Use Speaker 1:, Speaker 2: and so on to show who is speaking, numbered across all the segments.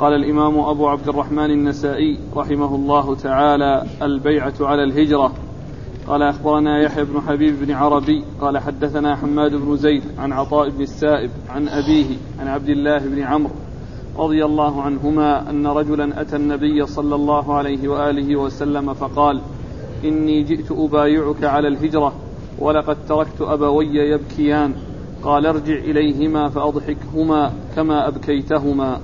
Speaker 1: قال الإمام أبو عبد الرحمن النسائي رحمه الله تعالى البيعة على الهجرة. قال أخبرنا يحيى بن حبيب بن عربي قال حدثنا حماد بن زيد عن عطاء بن السائب عن أبيه عن عبد الله بن عمرو رضي الله عنهما أن رجلا أتى النبي صلى الله عليه وآله وسلم فقال إني جئت أبايعك على الهجرة ولقد تركت أبوي يبكيان قال ارجع إليهما فأضحكهما كما أبكيتهما.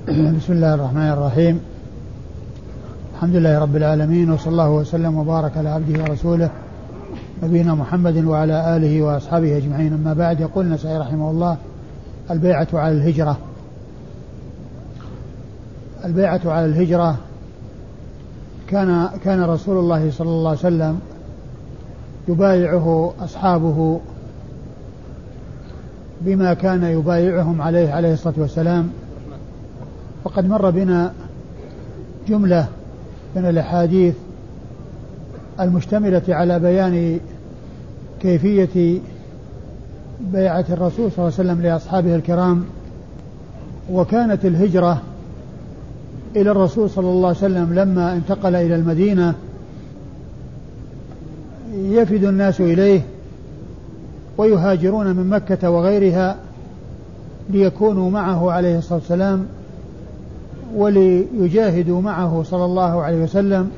Speaker 2: بسم الله الرحمن الرحيم. الحمد لله رب العالمين وصلى الله وسلم وبارك على عبده ورسوله نبينا محمد وعلى آله وأصحابه أجمعين. أما بعد يقول النسائي رحمه الله البيعة على الهجرة. البيعة على الهجرة كان كان رسول الله صلى الله عليه وسلم يبايعه أصحابه بما كان يبايعهم عليه عليه الصلاة والسلام. وقد مر بنا جملة من الأحاديث المشتملة على بيان كيفية بيعة الرسول صلى الله عليه وسلم لأصحابه الكرام وكانت الهجرة إلى الرسول صلى الله عليه وسلم لما انتقل إلى المدينة يفد الناس إليه ويهاجرون من مكة وغيرها ليكونوا معه عليه الصلاة والسلام. وليجاهدوا معه صلى الله عليه وسلم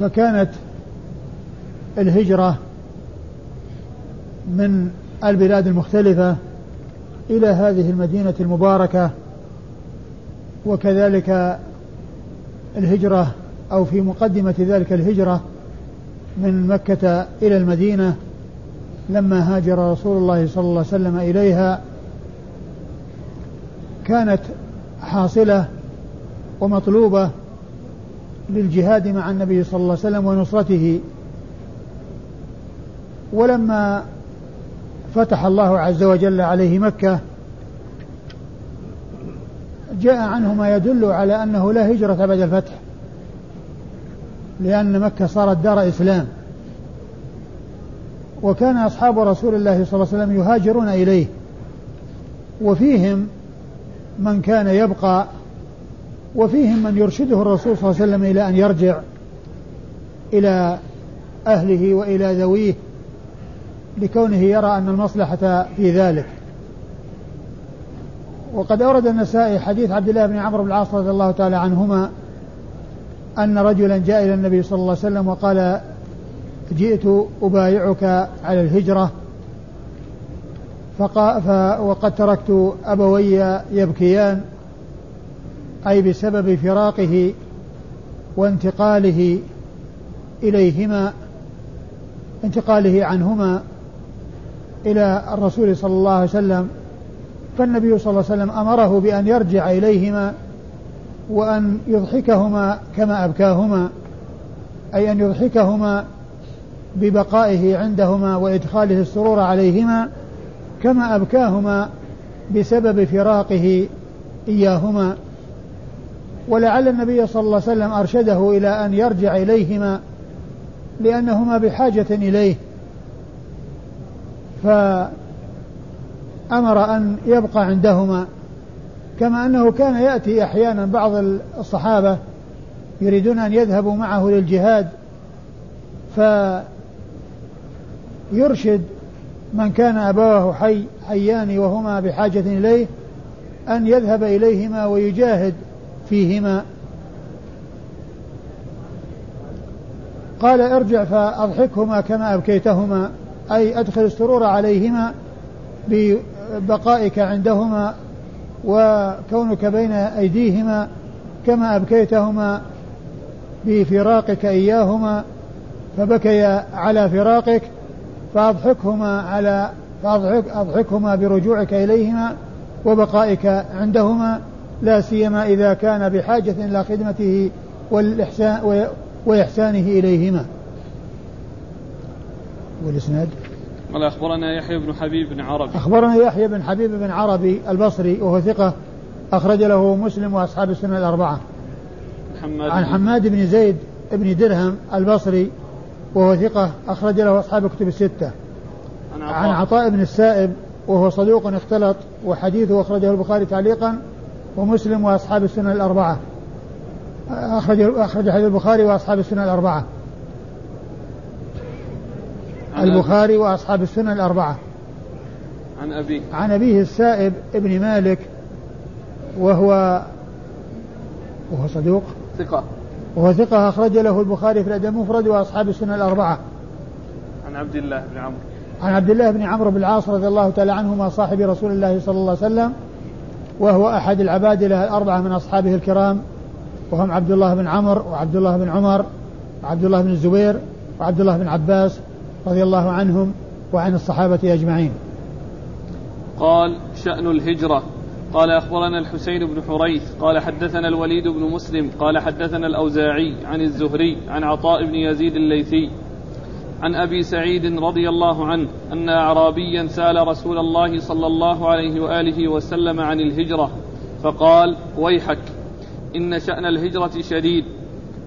Speaker 2: فكانت الهجرة من البلاد المختلفة إلى هذه المدينة المباركة وكذلك الهجرة أو في مقدمة ذلك الهجرة من مكة إلى المدينة لما هاجر رسول الله صلى الله عليه وسلم إليها كانت حاصلة ومطلوبة للجهاد مع النبي صلى الله عليه وسلم ونصرته. ولما فتح الله عز وجل عليه مكة جاء عنه ما يدل على أنه لا هجرة بعد الفتح لأن مكة صارت دار إسلام. وكان أصحاب رسول الله صلى الله عليه وسلم يهاجرون إليه وفيهم من كان يبقى وفيهم من يرشده الرسول صلى الله عليه وسلم إلى أن يرجع إلى أهله وإلى ذويه لكونه يرى أن المصلحة في ذلك. وقد أورد النسائي حديث عبد الله بن عمرو بن العاص رضي الله تعالى عنهما أن رجلا جاء إلى النبي صلى الله عليه وسلم وقال جئت أبايعك على الهجرة وقد تركت أبوي يبكيان أي بسبب فراقه وانتقاله إليهما انتقاله عنهما إلى الرسول صلى الله عليه وسلم. فالنبي صلى الله عليه وسلم أمره بأن يرجع إليهما وأن يضحكهما كما أبكاهما أي أن يضحكهما ببقائه عندهما وإدخاله السرور عليهما. كما أبكاهما بسبب فراقه إياهما. ولعل النبي صلى الله عليه وسلم أرشده إلى أن يرجع إليهما لأنهما بحاجة إليه. فأمر أن يبقى عندهما كما أنه كان يأتي أحيانا بعض الصحابة يريدون أن يذهبوا معه للجهاد فيرشد من كان أبواه حي حيان وهما بحاجة إليه أن يذهب إليهما ويجاهد فيهما. قال ارجع فأضحكهما كما أبكيتهما أي أدخل السرور عليهما ببقائك عندهما وكونك بين أيديهما كما أبكيتهما بفراقك إياهما فبكيا على فراقك. فأضحكهما على فأضحك أضحكهما برجوعك إليهما وبقائك عندهما لا سيما إذا كان بحاجة إلى خدمته والإحسان وإحسانه إليهما. والإسناد؟
Speaker 1: قال أخبرنا يحيى بن حبيب بن عربي.
Speaker 2: أخبرنا يحيى بن حبيب بن عربي البصري وهو ثقة أخرج له مسلم وأصحاب السنة الأربعة.
Speaker 1: حماد
Speaker 2: عن حماد بن زيد بن درهم البصري وهو ثقة أخرج له أصحاب الكتب الستة.
Speaker 1: عن
Speaker 2: عن عطاء. بن السائب وهو صدوق اختلط وحديثه أخرجه البخاري تعليقا ومسلم وأصحاب السنن الأربعة. أخرج أخرج حديث البخاري وأصحاب السنن الأربعة. البخاري وأصحاب السنن الأربعة.
Speaker 1: عن أبيه
Speaker 2: عن أبيه السائب ابن مالك وهو وهو صدوق.
Speaker 1: ثقة.
Speaker 2: وهو ثقة أخرج له البخاري في الأدب المفرد وأصحاب السنن الأربعة.
Speaker 1: عن عبد الله بن عمرو.
Speaker 2: عن عبد الله بن عمرو بن العاص رضي الله تعالى عنهما صاحب رسول الله صلى الله عليه وسلم وهو أحد العبادلة الأربعة من أصحابه الكرام. وهم عبد الله بن عمرو وعبد الله بن عمر وعبد الله بن الزبير وعبد الله بن عباس رضي الله عنهم وعن الصحابة أجمعين.
Speaker 1: قال شأن الهجرة. قال أخبرنا الحسين بن حريث قال حدثنا الوليد بن مسلم قال حدثنا الأوزاعي عن الزهري عن عطاء بن يزيد الليثي عن أبي سعيد رضي الله عنه أن اعرابيا سأل رسول الله صلى الله عليه وآله وسلم عن الهجرة فقال ويحك إن شأن الهجرة شديد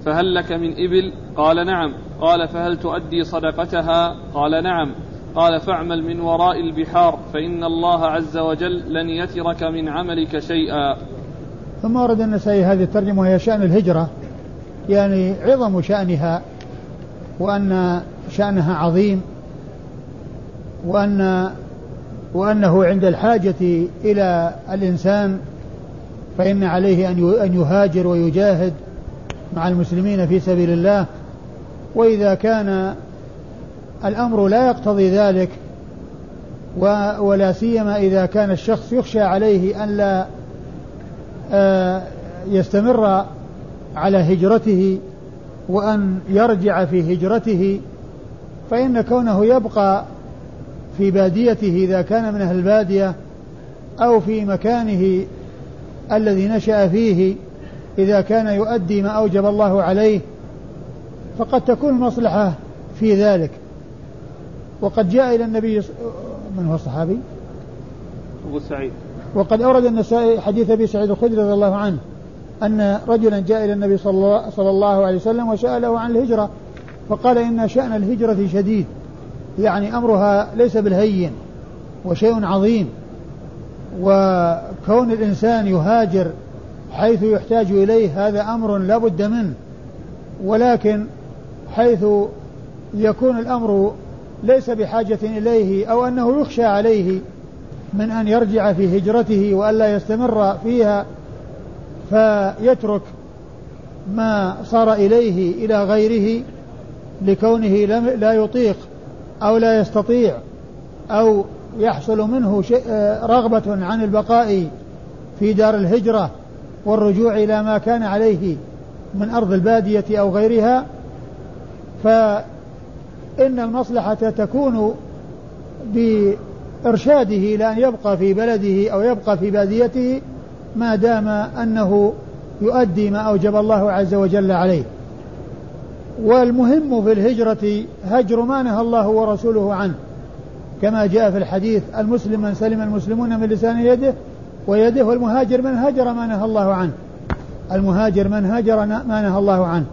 Speaker 1: فهل لك من إبل؟ قال نعم. قال فهل تؤدي صدقتها؟ قال نعم. قال فاعمل من وراء البحار فإن الله عز وجل لن يترك من عملك شيئا.
Speaker 2: ثم ورد النسائي هذه الترجمة وهي شأن الهجرة يعني عظم شأنها وأن شأنها عظيم وأن وأنه عند الحاجة إلى الإنسان فإن عليه أن يهاجر ويجاهد مع المسلمين في سبيل الله. وإذا كان الأمر لا يقتضي ذلك ولا سيما إذا كان الشخص يخشى عليه أن لا آه، يستمر على هجرته وأن يرجع في هجرته فإن كونه يبقى في باديته إذا كان من أهل البادية أو في مكانه الذي نشأ فيه إذا كان يؤدي ما أوجب الله عليه فقد تكون المصلحة في ذلك. وقد جاء إلى النبي من هو الصحابي؟
Speaker 1: أبو سعيد
Speaker 2: وقد أورد النسائي حديث أبي سعيد الخدري رضي الله عنه أن رجلا جاء إلى النبي صلى الله عليه وسلم وسأله عن الهجرة فقال إن شأن الهجرة شديد يعني أمرها ليس بالهين وشيء عظيم وكون الإنسان يهاجر حيث يحتاج إليه هذا أمر لا بد منه ولكن حيث يكون الأمر ليس بحاجة إليه أو أنه يخشى عليه من أن يرجع في هجرته وألا يستمر فيها فيترك ما صار إليه إلى غيره لكونه لا يطيق أو لا يستطيع أو يحصل منه رغبة عن البقاء في دار الهجرة والرجوع إلى ما كان عليه من أرض البادية أو غيرها فإن المصلحة تكون بإرشاده إلى أن يبقى في بلده أو يبقى في باديته ما دام أنه يؤدي ما أوجب الله عز وجل عليه. والمهم في الهجرة هجر ما نهى الله ورسوله عنه. كما جاء في الحديث المسلم من سلم المسلمون من لسان يده ويده والمهاجر من هجر ما نهى الله عنه. المهاجر من هاجر ما نهى الله عنه.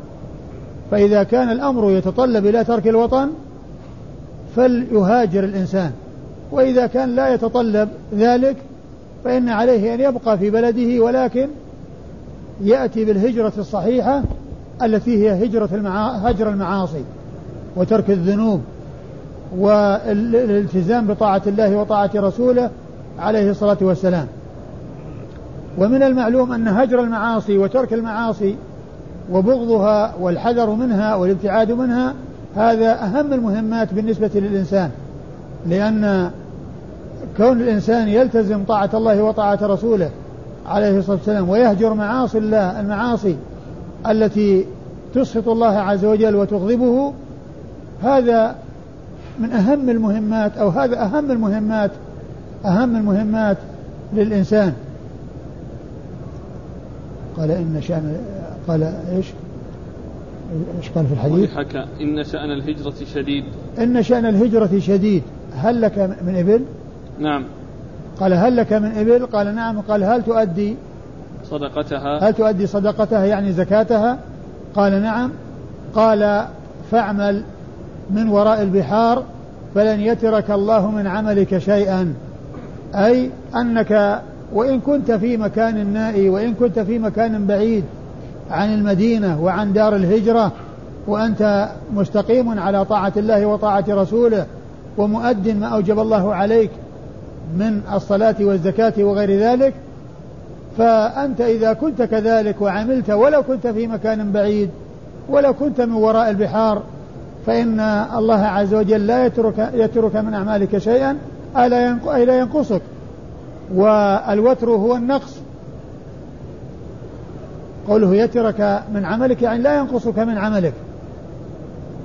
Speaker 2: فإذا كان الأمر يتطلب إلى ترك الوطن فليهاجر الإنسان. وإذا كان لا يتطلب ذلك فإن عليه أن يبقى في بلده ولكن يأتي بالهجرة الصحيحة التي هي هجرة المعا... هجر المعاصي وترك الذنوب والالتزام بطاعة الله وطاعة رسوله عليه الصلاة والسلام. ومن المعلوم أن هجر المعاصي وترك المعاصي وبغضها والحذر منها والابتعاد منها هذا أهم المهمات بالنسبة للإنسان. لأن كون الإنسان يلتزم طاعة الله وطاعة رسوله عليه الصلاة والسلام ويهجر معاصي الله المعاصي التي تسخط الله عز وجل وتغضبه هذا من أهم المهمات أو هذا أهم المهمات أهم المهمات للإنسان. قال إن شأن قال إيش؟ إيش قال في الحديث؟
Speaker 1: حكى إن شأن الهجرة شديد.
Speaker 2: إن شأن الهجرة شديد. هل لك من إبل؟
Speaker 1: نعم.
Speaker 2: قال هل لك من إبل؟ قال نعم. قال هل تؤدي؟
Speaker 1: صدقتها.
Speaker 2: هل تؤدي صدقتها؟ يعني زكاتها. قال نعم. قال فاعمل من وراء البحار فلن يترك الله من عملك شيئا. أي أنك وإن كنت في مكان نائي وإن كنت في مكان بعيد عن المدينة وعن دار الهجرة وأنت مستقيم على طاعة الله وطاعة رسوله ومؤد ما أوجب الله عليك من الصلاة والزكاة وغير ذلك فأنت إذا كنت كذلك وعملت ولو كنت في مكان بعيد ولو كنت من وراء البحار فإن الله عز وجل لا يترك, يترك من أعمالك شيئا أي لا ينقصك. والوتر هو النقص. قوله يترك من عملك يعني لا ينقصك من عملك.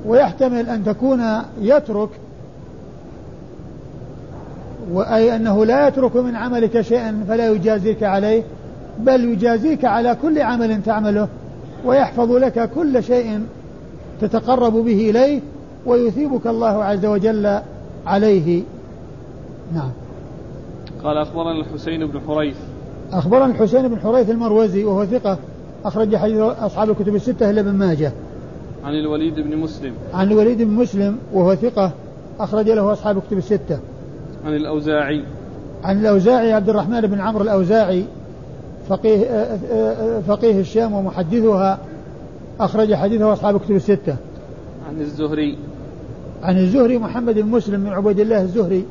Speaker 2: ويحتمل أن تكون يترك وأي أنه لا يترك من عملك شيئا فلا يجازيك عليه بل يجازيك على كل عمل تعمله ويحفظ لك كل شيء تتقرب به إليه ويثيبك الله عز وجل عليه. نعم.
Speaker 1: قال أخبرنا الحسين بن حريث.
Speaker 2: أخبرنا الحسين بن حريث المروزي وهو ثقة. أخرج حديث أصحاب الكتب الستة إلا ابن ماجه.
Speaker 1: عن الوليد بن مسلم.
Speaker 2: عن الوليد بن مسلم وهو ثقة أخرج له أصحاب الكتب الستة.
Speaker 1: عن الأوزاعي.
Speaker 2: عن الأوزاعي عبد الرحمن بن عمرو الأوزاعي فقيه آه، آه، فقيه الشام ومحدثها أخرج حديثه أصحاب الكتب الستة.
Speaker 1: عن الزهري.
Speaker 2: عن الزهري محمد بن مسلم بن عبيد الله الزهري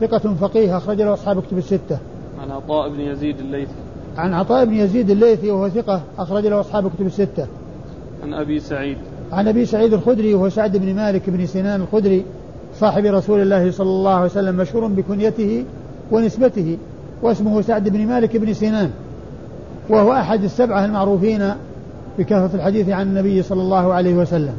Speaker 2: ثقة فقيه أخرج له أصحاب الكتب الستة.
Speaker 1: عن عطاء بن يزيد الليثي.
Speaker 2: عن عطاء بن يزيد الليثي وهو ثقة أخرج له أصحاب الكتب الستة.
Speaker 1: عن أبي سعيد.
Speaker 2: عن أبي سعيد الخدري وهو سعد بن مالك بن سنان الخدري صاحب رسول الله صلى الله عليه وسلم مشهور بكنيته ونسبته واسمه سعد بن مالك بن سنان. وهو أحد السبعة المعروفين بكثرة الحديث عن النبي صلى الله عليه وسلم.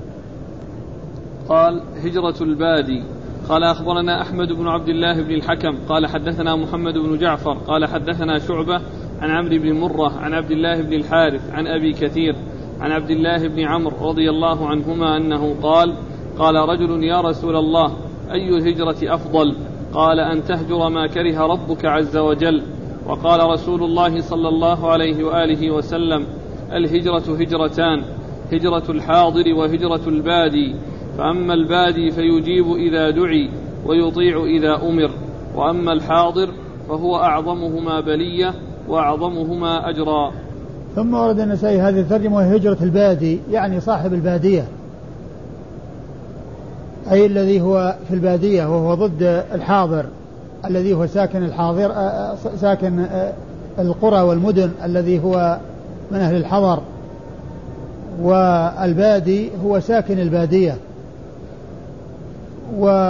Speaker 1: قال هجرة البادي. قال أخبرنا أحمد بن عبد الله بن الحكم. قال حدثنا محمد بن جعفر. قال حدثنا شعبة. عن عمرو بن مرة عن عبد الله بن الحارث عن أبي كثير عن عبد الله بن عمرو رضي الله عنهما أنه قال قال رجل يا رسول الله أي الهجرة أفضل؟ قال أن تهجر ما كره ربك عز وجل. وقال رسول الله صلى الله عليه وآله وسلم الهجرة هجرتان هجرة الحاضر وهجرة البادي. فأما البادي فيجيب إذا دعي ويطيع إذا أمر. وأما الحاضر فهو أعظمهما بلية وأعظمهما أجرا.
Speaker 2: ثم ورد النسائي هذه الترجمة وهي هجرة البادي يعني صاحب البادية. أي الذي هو في البادية وهو ضد الحاضر الذي هو ساكن الحاضر ساكن القرى والمدن الذي هو من أهل الحضر. والبادي هو ساكن البادية. وأورد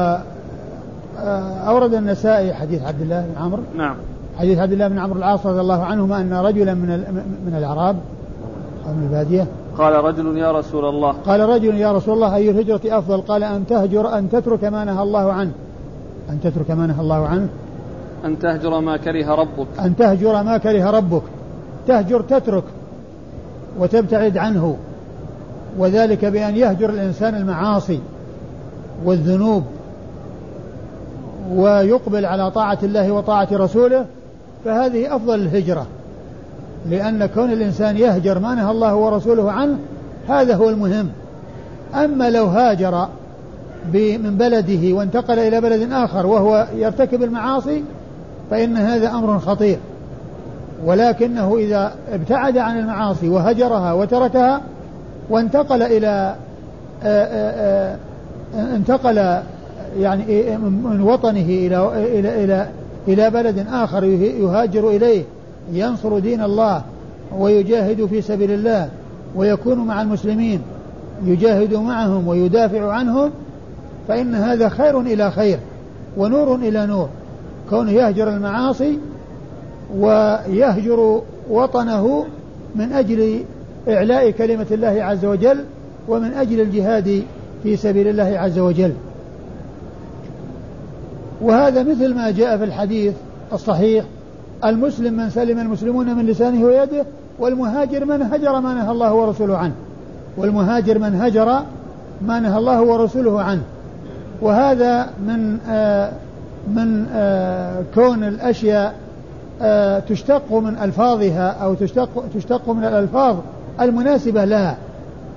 Speaker 2: النسائي حديث عبد الله بن عمرو.
Speaker 1: نعم.
Speaker 2: حديث عبد الله بن عمرو العاص رضي الله عنهما أن رجلا من من الأعراب أو من البادية؟
Speaker 1: قال رجل يا رسول الله.
Speaker 2: قال رجل يا رسول الله أي الهجرة أفضل؟ قال أن تهجر أن تترك ما نهى الله عنه. أن تترك ما نهى الله عنه.
Speaker 1: أن تهجر ما كره ربك.
Speaker 2: أن تهجر ما كره ربك. تهجر تترك وتبتعد عنه. وذلك بأن يهجر الإنسان المعاصي والذنوب ويقبل على طاعة الله وطاعة رسوله فهذه أفضل الهجرة لأن كون الإنسان يهجر ما نهى الله ورسوله عنه هذا هو المهم. أما لو هاجر من بلده وانتقل إلى بلد آخر وهو يرتكب المعاصي فإن هذا أمر خطير. ولكنه إذا ابتعد عن المعاصي وهجرها وتركها وانتقل إلى انتقل يعني من وطنه إلى إلى إلى إلى بلد آخر يهاجر إليه ينصر دين الله ويجاهد في سبيل الله ويكون مع المسلمين يجاهد معهم ويدافع عنهم فإن هذا خير إلى خير ونور إلى نور. كونه يهجر المعاصي ويهجر وطنه من أجل إعلاء كلمة الله عز وجل ومن أجل الجهاد في سبيل الله عز وجل. وهذا مثل ما جاء في الحديث الصحيح. المسلم من سلم المسلمون من لسانه ويده والمهاجر من هجر ما نهى الله ورسوله عنه. والمهاجر من هجر ما نهى الله ورسوله عنه. وهذا من آه من آه كون الأشياء آه تشتق من ألفاظها أو تشتق, تشتق من الألفاظ المناسبة لها.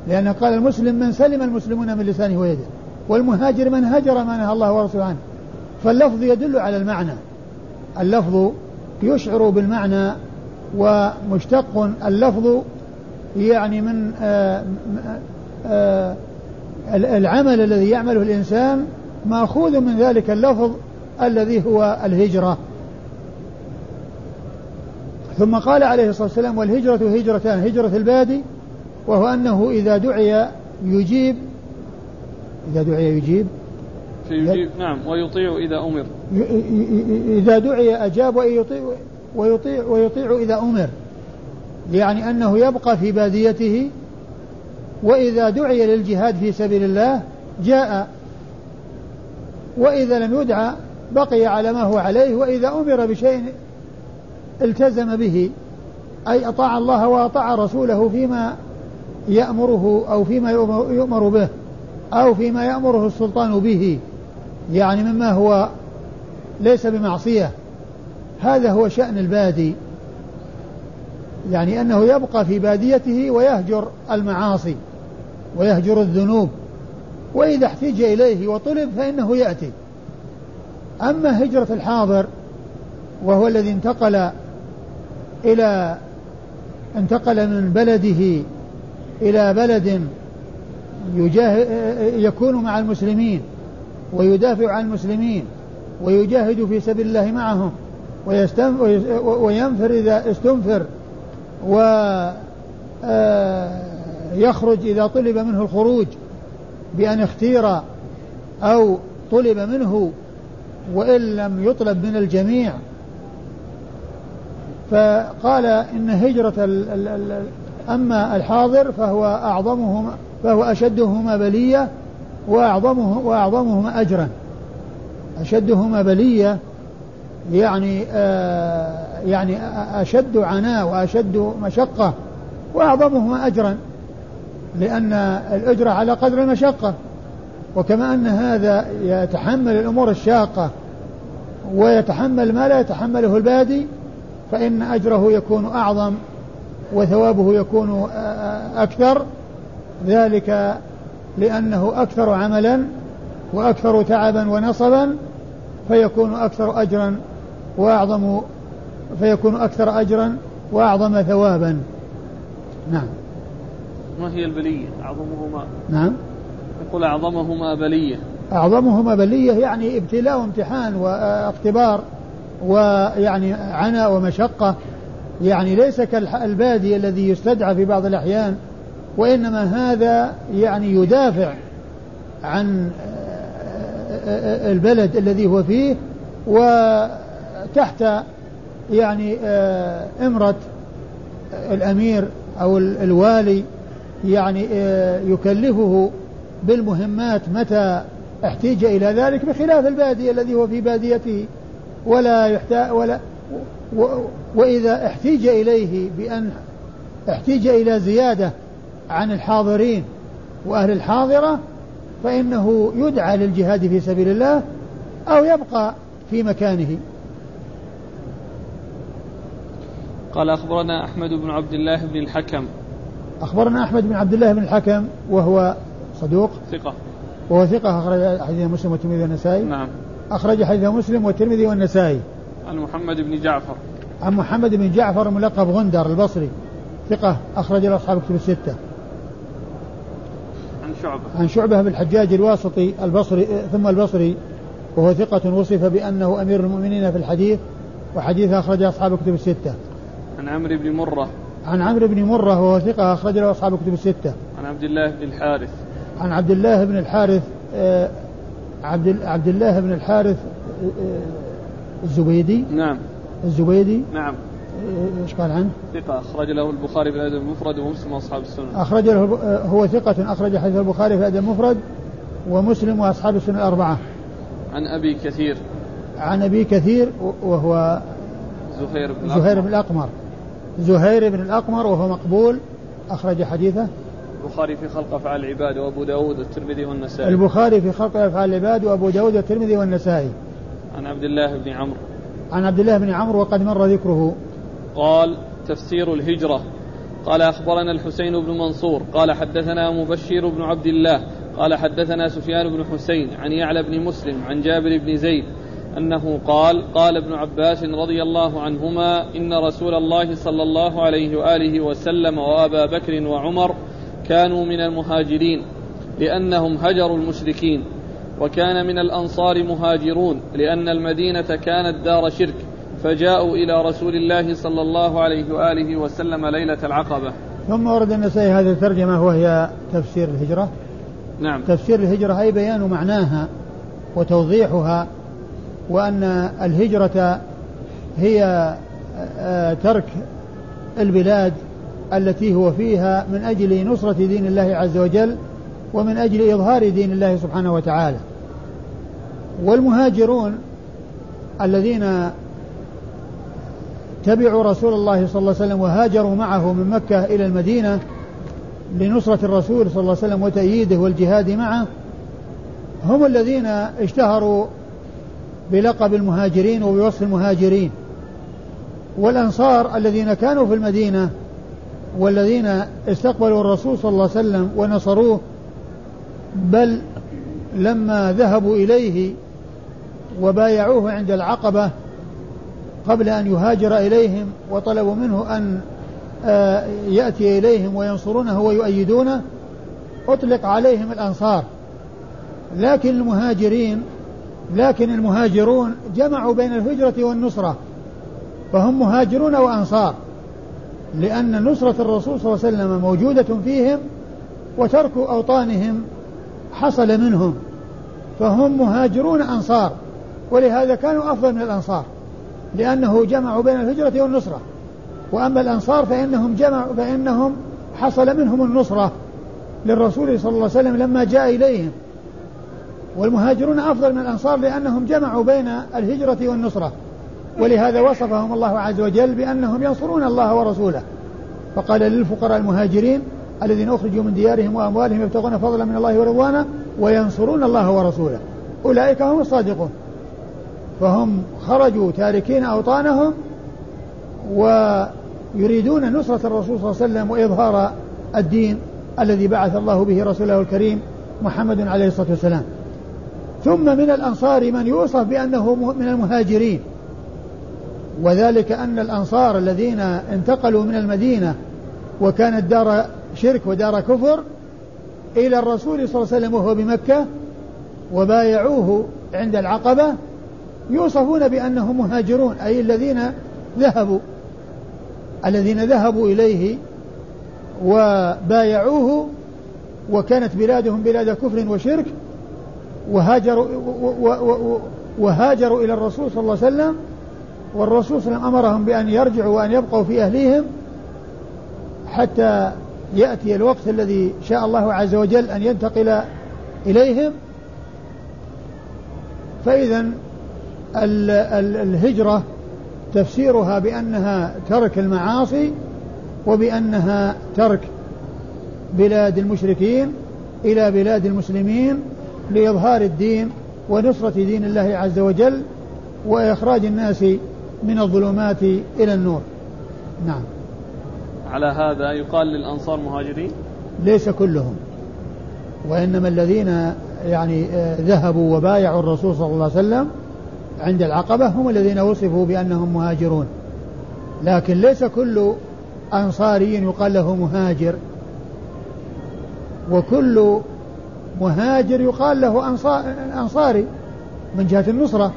Speaker 2: لأن قال المسلم من سلم المسلمون من لسانه ويده والمهاجر من هجر ما نهى الله ورسوله عنه. فاللفظ يدل على المعنى. اللفظ يشعر بالمعنى ومشتق. اللفظ يعني من آآ آآ العمل الذي يعمله الإنسان مأخوذ من ذلك اللفظ الذي هو الهجرة. ثم قال عليه الصلاة والسلام والهجرة هجرتان هجرة البادي وهو أنه إذا دعي يجيب إذا دعي يجيب
Speaker 1: يجيب نعم ويطيع إذا أمر.
Speaker 2: إذا دعي أجاب ويطيع ويطيع ويطيع إذا أمر. يعني أنه يبقى في باديته وإذا دعي للجهاد في سبيل الله جاء. وإذا لم يدعى بقي على ما هو عليه وإذا أمر بشيء التزم به أي أطاع الله وأطاع رسوله فيما يأمره أو فيما يؤمر به أو فيما يأمره السلطان به. يعني مما هو ليس بمعصية. هذا هو شأن البادي. يعني أنه يبقى في باديته ويهجر المعاصي ويهجر الذنوب. وإذا احتج إليه وطلب فإنه يأتي. أما هجرة الحاضر وهو الذي انتقل إلى انتقل من بلده إلى بلد يكون مع المسلمين ويدافع عن المسلمين ويجاهد في سبيل الله معهم وينفر إذا استنفر ويخرج آه، إذا طلب منه الخروج بأن اختير أو طلب منه وإن لم يطلب من الجميع. فقال إن هجرة ال ال أما الحاضر فهو أعظمهما فهو أشدهما بلية وأعظمه وأعظمهما أجرا. أشدهما بلية يعني آه يعني أشد عناء وأشد مشقة. وأعظمهما أجرا لأن الأجرة على قدر المشقة. وكما أن هذا يتحمل الأمور الشاقة ويتحمل ما لا يتحمله البادي فإن أجره يكون أعظم وثوابه يكون أكثر. ذلك لأنه أكثر عملا وأكثر تعبا ونصبا فيكون أكثر أجرا وأعظم فيكون أكثر أجرا وأعظم ثوابا. نعم.
Speaker 1: ما هي البلية؟ أعظمهما.
Speaker 2: نعم.
Speaker 1: يقول أعظمهما بلية.
Speaker 2: أعظمهما بلية يعني ابتلاء وامتحان واختبار ويعني عناء ومشقة. يعني ليس كالبادي الذي يستدعى في بعض الأحيان وإنما هذا يعني يدافع عن البلد الذي هو فيه وتحت يعني إمرة الأمير أو الوالي يعني يكلفه بالمهمات متى احتيج إلى ذلك؟ بخلاف البادية الذي هو في باديته ولا يحتاج ولا وإذا احتيج إليه بأن احتيج إلى زيادة عن الحاضرين وأهل الحاضرة فإنه يدعى للجهاد في سبيل الله أو يبقى في مكانه.
Speaker 1: قال أخبرنا أحمد بن عبد الله بن الحكم.
Speaker 2: أخبرنا أحمد بن عبد الله بن الحكم وهو صدوق.
Speaker 1: ثقة.
Speaker 2: وهو ثقة أخرج حديث مسلم والترمذي والنسائي.
Speaker 1: نعم.
Speaker 2: أخرج حديث مسلم والترمذي والنسائي.
Speaker 1: عن محمد بن جعفر.
Speaker 2: عن محمد بن جعفر الملقب غندر البصري. ثقة أخرج له أصحاب كتب الستة.
Speaker 1: شعبة.
Speaker 2: عن شعبة بن الحجاج الواسطي البصري ثم البصري وهو ثقة وصف بأنه أمير المؤمنين في الحديث وحديث أخرج أصحاب كتب الستة.
Speaker 1: عن عمرو بن مرة.
Speaker 2: عن عمرو بن مرة وهو ثقة أخرج له أصحاب كتب الستة.
Speaker 1: عن عبد الله بن الحارث.
Speaker 2: عن عبد الله بن الحارث آه، عبد عبد الله بن الحارث آه، الزبيدي.
Speaker 1: نعم.
Speaker 2: الزبيدي.
Speaker 1: نعم.
Speaker 2: آه، إيش قال عنه؟
Speaker 1: ثقة أخرج له البخاري في الأدب المفرد ومسلم وأصحاب السنن.
Speaker 2: أخرج له هو ثقة أخرج حديث البخاري في الأدب المفرد ومسلم وأصحاب السنن الأربعة.
Speaker 1: عن أبي كثير.
Speaker 2: عن أبي كثير وهو
Speaker 1: زهير بن
Speaker 2: زهير بن الأقمر. زهير بن الأقمر وهو مقبول أخرج حديثه
Speaker 1: البخاري في خلق أفعال العباد وأبو داود والترمذي والنسائي
Speaker 2: البخاري في خلق أفعال العباد وأبو داود والترمذي والنسائي
Speaker 1: عن عبد الله بن عمرو
Speaker 2: عن عبد الله بن عمرو وقد مر ذكره
Speaker 1: قال تفسير الهجرة. قال أخبرنا الحسين بن منصور قال حدثنا مبشر بن عبد الله قال حدثنا سفيان بن حسين عن يعلى بن مسلم عن جابر بن زيد أنه قال قال ابن عباس رضي الله عنهما إن رسول الله صلى الله عليه وآله وسلم وأبا بكر وعمر كانوا من المهاجرين لأنهم هجروا المشركين وكان من الأنصار مهاجرون لأن المدينة كانت دار شرك. فجاءوا إلى رسول الله صلى الله عليه وآله وسلم ليلة العقبة.
Speaker 2: ثم ورد النسائي هذه الترجمة وهي تفسير الهجرة.
Speaker 1: نعم.
Speaker 2: تفسير الهجرة أي بيان معناها وتوضيحها وأن الهجرة هي آه، ترك البلاد التي هو فيها من أجل نصرة دين الله عز وجل ومن أجل إظهار دين الله سبحانه وتعالى. والمهاجرون الذين تبعوا رسول الله صلى الله عليه وسلم وهاجروا معه من مكة إلى المدينة لنصرة الرسول صلى الله عليه وسلم وتأييده والجهاد معه. هم الذين اشتهروا بلقب المهاجرين وبوصف المهاجرين. والأنصار الذين كانوا في المدينة والذين استقبلوا الرسول صلى الله عليه وسلم ونصروه بل لما ذهبوا إليه وبايعوه عند العقبة قبل أن يهاجر إليهم وطلبوا منه أن آه، يأتي إليهم وينصرونه ويؤيدونه أطلق عليهم الأنصار. لكن المهاجرين لكن المهاجرون جمعوا بين الهجرة والنصرة فهم مهاجرون وأنصار لأن نصرة الرسول صلى الله عليه وسلم موجودة فيهم وترك أوطانهم حصل منهم فهم مهاجرون أنصار ولهذا كانوا أفضل من الأنصار. لأنه جمعوا بين الهجرة والنصرة. وأما الأنصار فإنهم جمعوا فإنهم حصل منهم النصرة للرسول صلى الله عليه وسلم لما جاء إليهم. والمهاجرون أفضل من الأنصار لأنهم جمعوا بين الهجرة والنصرة. ولهذا وصفهم الله عز وجل بأنهم ينصرون الله ورسوله. فقال للفقراء المهاجرين الذين أخرجوا من ديارهم وأموالهم يبتغون فضلا من الله ورضوانه وينصرون الله ورسوله. أولئك هم الصادقون. فهم خرجوا تاركين أوطانهم ويريدون نصرة الرسول صلى الله عليه وسلم وإظهار الدين الذي بعث الله به رسوله الكريم محمد عليه الصلاة والسلام. ثم من الأنصار من يوصف بأنه من المهاجرين. وذلك أن الأنصار الذين انتقلوا من المدينة وكانت دار شرك ودار كفر إلى الرسول صلى الله عليه وسلم وهو بمكة وبايعوه عند العقبة يوصفون بأنهم مهاجرون أي الذين ذهبوا الذين ذهبوا إليه وبايعوه وكانت بلادهم بلاد كفر وشرك وهاجروا وهاجروا إلى الرسول صلى الله عليه وسلم والرسول صلى الله عليه وسلم أمرهم بأن يرجعوا وأن يبقوا في أهليهم حتى يأتي الوقت الذي شاء الله عز وجل أن ينتقل إليهم. فإذا الهجرة تفسيرها بأنها ترك المعاصي وبأنها ترك بلاد المشركين إلى بلاد المسلمين لإظهار الدين ونصرة دين الله عز وجل وإخراج الناس من الظلمات إلى النور. نعم.
Speaker 1: على هذا يقال للأنصار مهاجرين؟
Speaker 2: ليس كلهم. وإنما الذين يعني آه، ذهبوا وبايعوا الرسول صلى الله عليه وسلم عند العقبة هم الذين وصفوا بأنهم مهاجرون. لكن ليس كل أنصاري يقال له مهاجر. وكل مهاجر يقال له أنصاري من جهة النصرة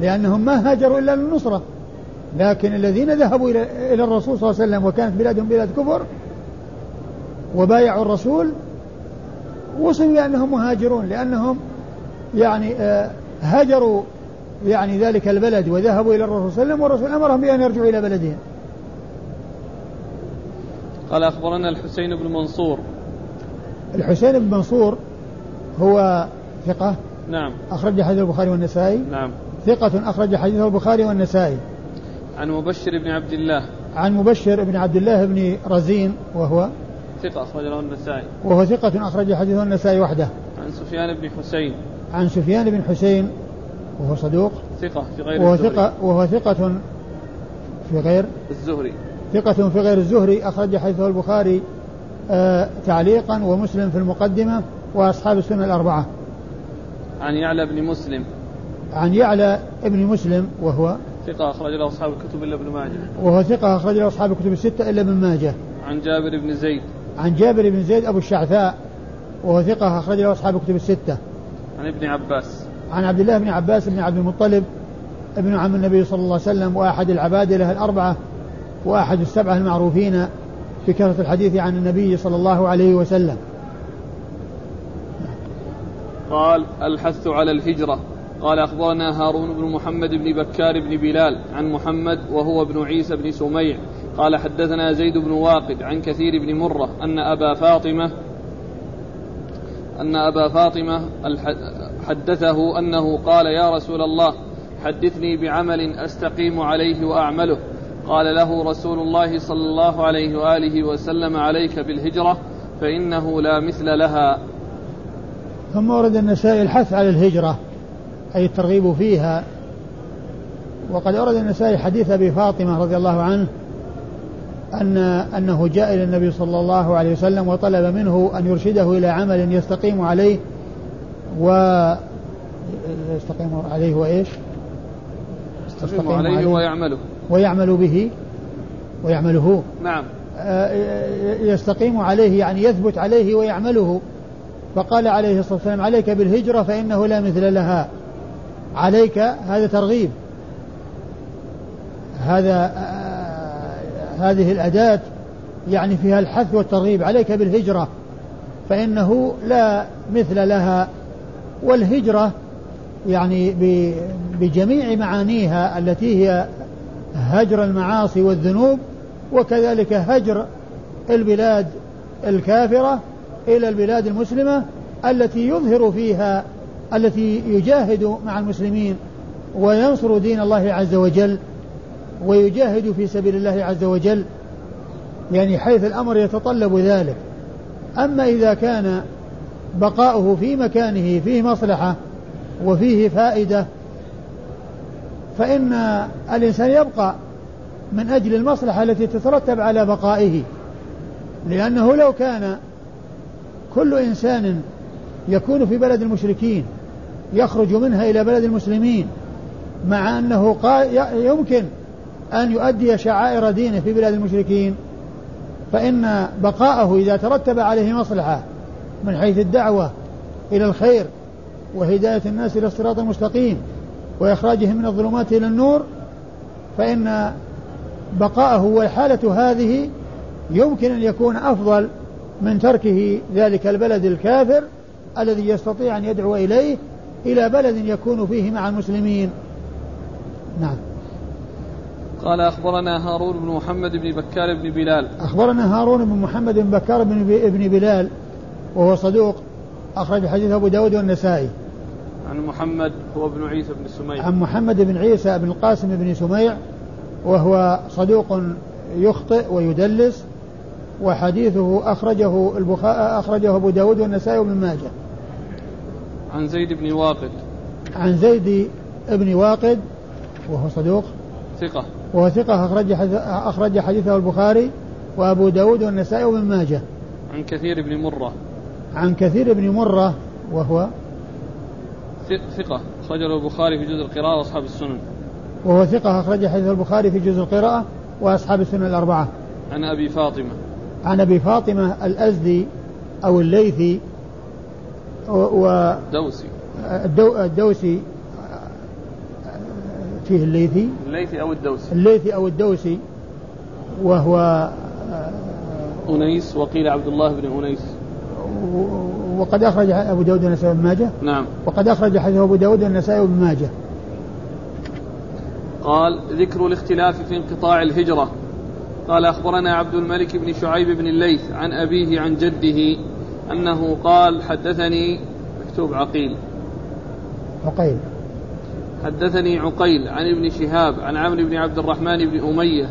Speaker 2: لأنهم ما هاجروا إلا للنصرة لكن الذين ذهبوا إلى الرسول صلى الله عليه وسلم وكانت بلادهم بلاد كفر وبايعوا الرسول وصلوا بأنهم مهاجرون لأنهم يعني آه، هاجروا يعني ذلك البلد وذهبوا إلى الرسول صلى الله عليه وسلم والرسول أمرهم بأن يرجعوا إلى بلدهم.
Speaker 1: قال أخبرنا الحسين بن منصور.
Speaker 2: الحسين بن منصور هو ثقة؟
Speaker 1: نعم.
Speaker 2: أخرج حديث البخاري والنسائي؟
Speaker 1: نعم.
Speaker 2: ثقة أخرج حديث البخاري والنسائي.
Speaker 1: عن مبشر بن عبد الله.
Speaker 2: عن مبشر بن عبد الله بن رزين وهو؟
Speaker 1: ثقة أخرج له النسائي.
Speaker 2: وهو ثقة أخرج حديثه النسائي وحده.
Speaker 1: عن سفيان بن حسين.
Speaker 2: عن سفيان بن حسين وهو صدوق.
Speaker 1: ثقة في غير
Speaker 2: وهو
Speaker 1: الزهري.
Speaker 2: ثقة وهو ثقة في غير
Speaker 1: الزهري.
Speaker 2: ثقة في غير الزهري. أخرج حديثه البخاري آه تعليقا ومسلم في المقدمة وأصحاب السنة الأربعة.
Speaker 1: عن يعلى بن مسلم.
Speaker 2: عن يعلى ابن مسلم وهو
Speaker 1: ثقة أخرج له أصحاب الكتب إلا ابن ماجه.
Speaker 2: وهو ثقة أخرج له أصحاب الكتب الستة إلا ابن ماجه.
Speaker 1: عن جابر بن زيد.
Speaker 2: عن جابر بن زيد أبو الشعثاء وهو ثقة أخرج له أصحاب الكتب الستة.
Speaker 1: عن ابن عباس.
Speaker 2: عن عبد الله بن عباس بن عبد المطلب ابن عم النبي صلى الله عليه وسلم وأحد العبادلة الأربعة وأحد السبعة المعروفين بكثرة الحديث عن النبي صلى الله عليه وسلم.
Speaker 1: قال الحث على الهجرة. قال أخبرنا هارون بن محمد بن بكار بن بلال عن محمد وهو ابن عيسى بن سميع. قال حدثنا زيد بن واقد عن كثير بن مرة أن أبا فاطمة أن أبا فاطمة حدثه أنه قال يا رسول الله حدثني بعمل أستقيم عليه وأعمله. قال له رسول الله صلى الله عليه وآله وسلم عليك بالهجرة فإنه لا مثل لها.
Speaker 2: ثم ورد النسائي الحث على الهجرة أي الترغيب فيها. وقد أورد النسائي حديث أبي فاطمة رضي الله عنه أن أنه جاء إلى النبي صلى الله عليه وسلم وطلب منه أن يرشده إلى عمل يستقيم عليه. و يستقيم عليه وإيش؟
Speaker 1: يستقيم عليه, عليه. ويعمله.
Speaker 2: ويعمل به ويعمله.
Speaker 1: نعم.
Speaker 2: آه، يستقيم عليه يعني يثبت عليه ويعمله. فقال عليه الصلاة والسلام عليك بالهجرة فإنه لا مثل لها. عليك هذا ترغيب. هذا آه، هذه الأداة يعني فيها الحث والترغيب. عليك بالهجرة فإنه لا مثل لها. والهجرة يعني بجميع معانيها التي هي هجر المعاصي والذنوب وكذلك هجر البلاد الكافرة إلى البلاد المسلمة التي يظهر فيها التي يجاهد مع المسلمين وينصر دين الله عز وجل ويجاهد في سبيل الله عز وجل يعني حيث الأمر يتطلب ذلك. أما إذا كان بقاؤه في مكانه فيه مصلحة وفيه فائدة. فإن الإنسان يبقى من أجل المصلحة التي تترتب على بقائه. لأنه لو كان كل إنسان يكون في بلد المشركين يخرج منها إلى بلد المسلمين مع أنه يمكن أن يؤدي شعائر دينه في بلاد المشركين فإن بقاءه إذا ترتب عليه مصلحة من حيث الدعوة إلى الخير وهداية الناس إلى الصراط المستقيم وإخراجهم من الظلمات إلى النور فإن بقاءه والحالة هذه يمكن أن يكون أفضل من تركه ذلك البلد الكافر الذي يستطيع أن يدعو إليه إلى بلد يكون فيه مع المسلمين. نعم.
Speaker 1: قال أخبرنا هارون بن محمد بن بكار بن بلال.
Speaker 2: أخبرنا هارون بن محمد بن بكار بن بلال وهو صدوق. أخرج حديث أبو داود والنسائي.
Speaker 1: عن محمد هو ابن عيسى بن سميع.
Speaker 2: عن محمد بن عيسى بن القاسم بن سميع وهو صدوق يخطئ ويدلس وحديثه أخرجه البخاري أخرجه أبو داود والنسائي وابن ماجه.
Speaker 1: عن زيد بن واقد.
Speaker 2: عن زيد بن واقد وهو صدوق.
Speaker 1: ثقة.
Speaker 2: وهو ثقة أخرج أخرج حديثه البخاري وأبو داود والنسائي وابن ماجه.
Speaker 1: عن كثير بن مرة.
Speaker 2: عن كثير بن مرة وهو
Speaker 1: ثقة أخرجه البخاري في جزء القراءة وأصحاب السنن.
Speaker 2: وهو ثقة أخرج حديث البخاري في جزء القراءة وأصحاب السنن الأربعة.
Speaker 1: عن أبي فاطمة.
Speaker 2: عن أبي فاطمة الأزدي أو الليثي
Speaker 1: و دوسي
Speaker 2: الدو الدوسي فيه الليثي.
Speaker 1: الليثي أو الدوسي.
Speaker 2: الليثي أو الدوسي وهو
Speaker 1: أنيس وقيل عبد الله بن أنيس.
Speaker 2: وقد أخرج أبو داود والنسائي بن ماجه.
Speaker 1: نعم.
Speaker 2: وقد أخرج حديث أبو داود والنسائي بن ماجه.
Speaker 1: قال ذكر الاختلاف في انقطاع الهجرة. قال أخبرنا عبد الملك بن شعيب بن الليث عن أبيه عن جده أنه قال حدثني مكتوب عقيل.
Speaker 2: عقيل.
Speaker 1: حدثني عقيل عن ابن شهاب عن عمرو بن عبد الرحمن بن أمية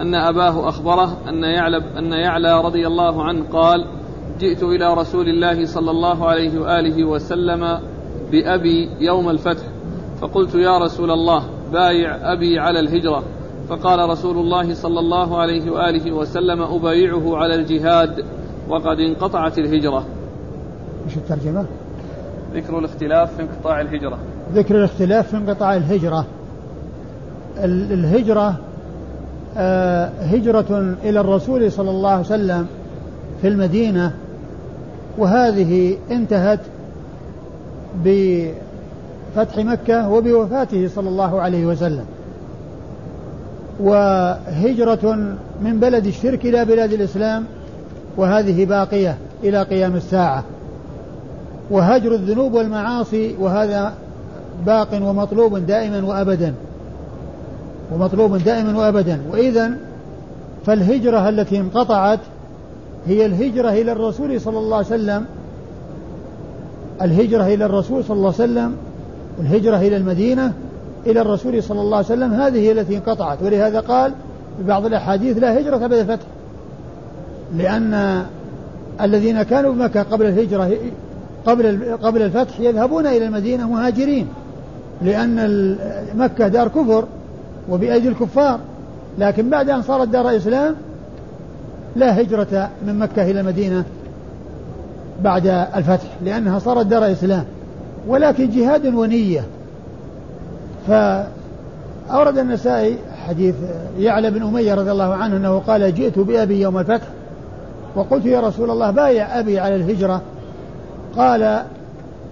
Speaker 1: أن أباه أخبره أن يعلى أن يعلى رضي الله عنه قال جئت إلى رسول الله صلى الله عليه وآله وسلم بأبي يوم الفتح فقلت يا رسول الله بايع أبي على الهجرة. فقال رسول الله صلى الله عليه وآله وسلم أبايعه على الجهاد وقد انقطعت الهجرة.
Speaker 2: إيش الترجمة؟
Speaker 1: ذكر الاختلاف في انقطاع الهجرة.
Speaker 2: ذكر الاختلاف في انقطاع الهجرة. الهجرة آه، هجرة إلى الرسول صلى الله عليه وسلم في المدينة وهذه انتهت بفتح مكة وبوفاته صلى الله عليه وسلم. وهجرة من بلد الشرك إلى بلاد الإسلام وهذه باقية إلى قيام الساعة. وهجر الذنوب والمعاصي وهذا باق ومطلوب دائما وأبدا. ومطلوب دائما وأبدا. وإذا فالهجرة التي انقطعت هي الهجرة إلى الرسول صلى الله عليه وسلم. الهجرة إلى الرسول صلى الله عليه وسلم الهجرة إلى المدينة إلى الرسول صلى الله عليه وسلم هذه التي انقطعت. ولهذا قال في بعض الأحاديث لا هجرة بعد الفتح لأن الذين كانوا بمكة قبل الهجرة قبل قبل الفتح يذهبون إلى المدينة مهاجرين لأن مكة دار كفر وبأيدي الكفار. لكن بعد أن صارت دار إسلام لا هجرة من مكة إلى المدينة بعد الفتح لأنها صارت دار إسلام ولكن جهاد ونية. فأورد النسائي حديث يعلى بن أمية رضي الله عنه أنه قال جئت بأبي يوم الفتح وقلت يا رسول الله بايع أبي على الهجرة. قال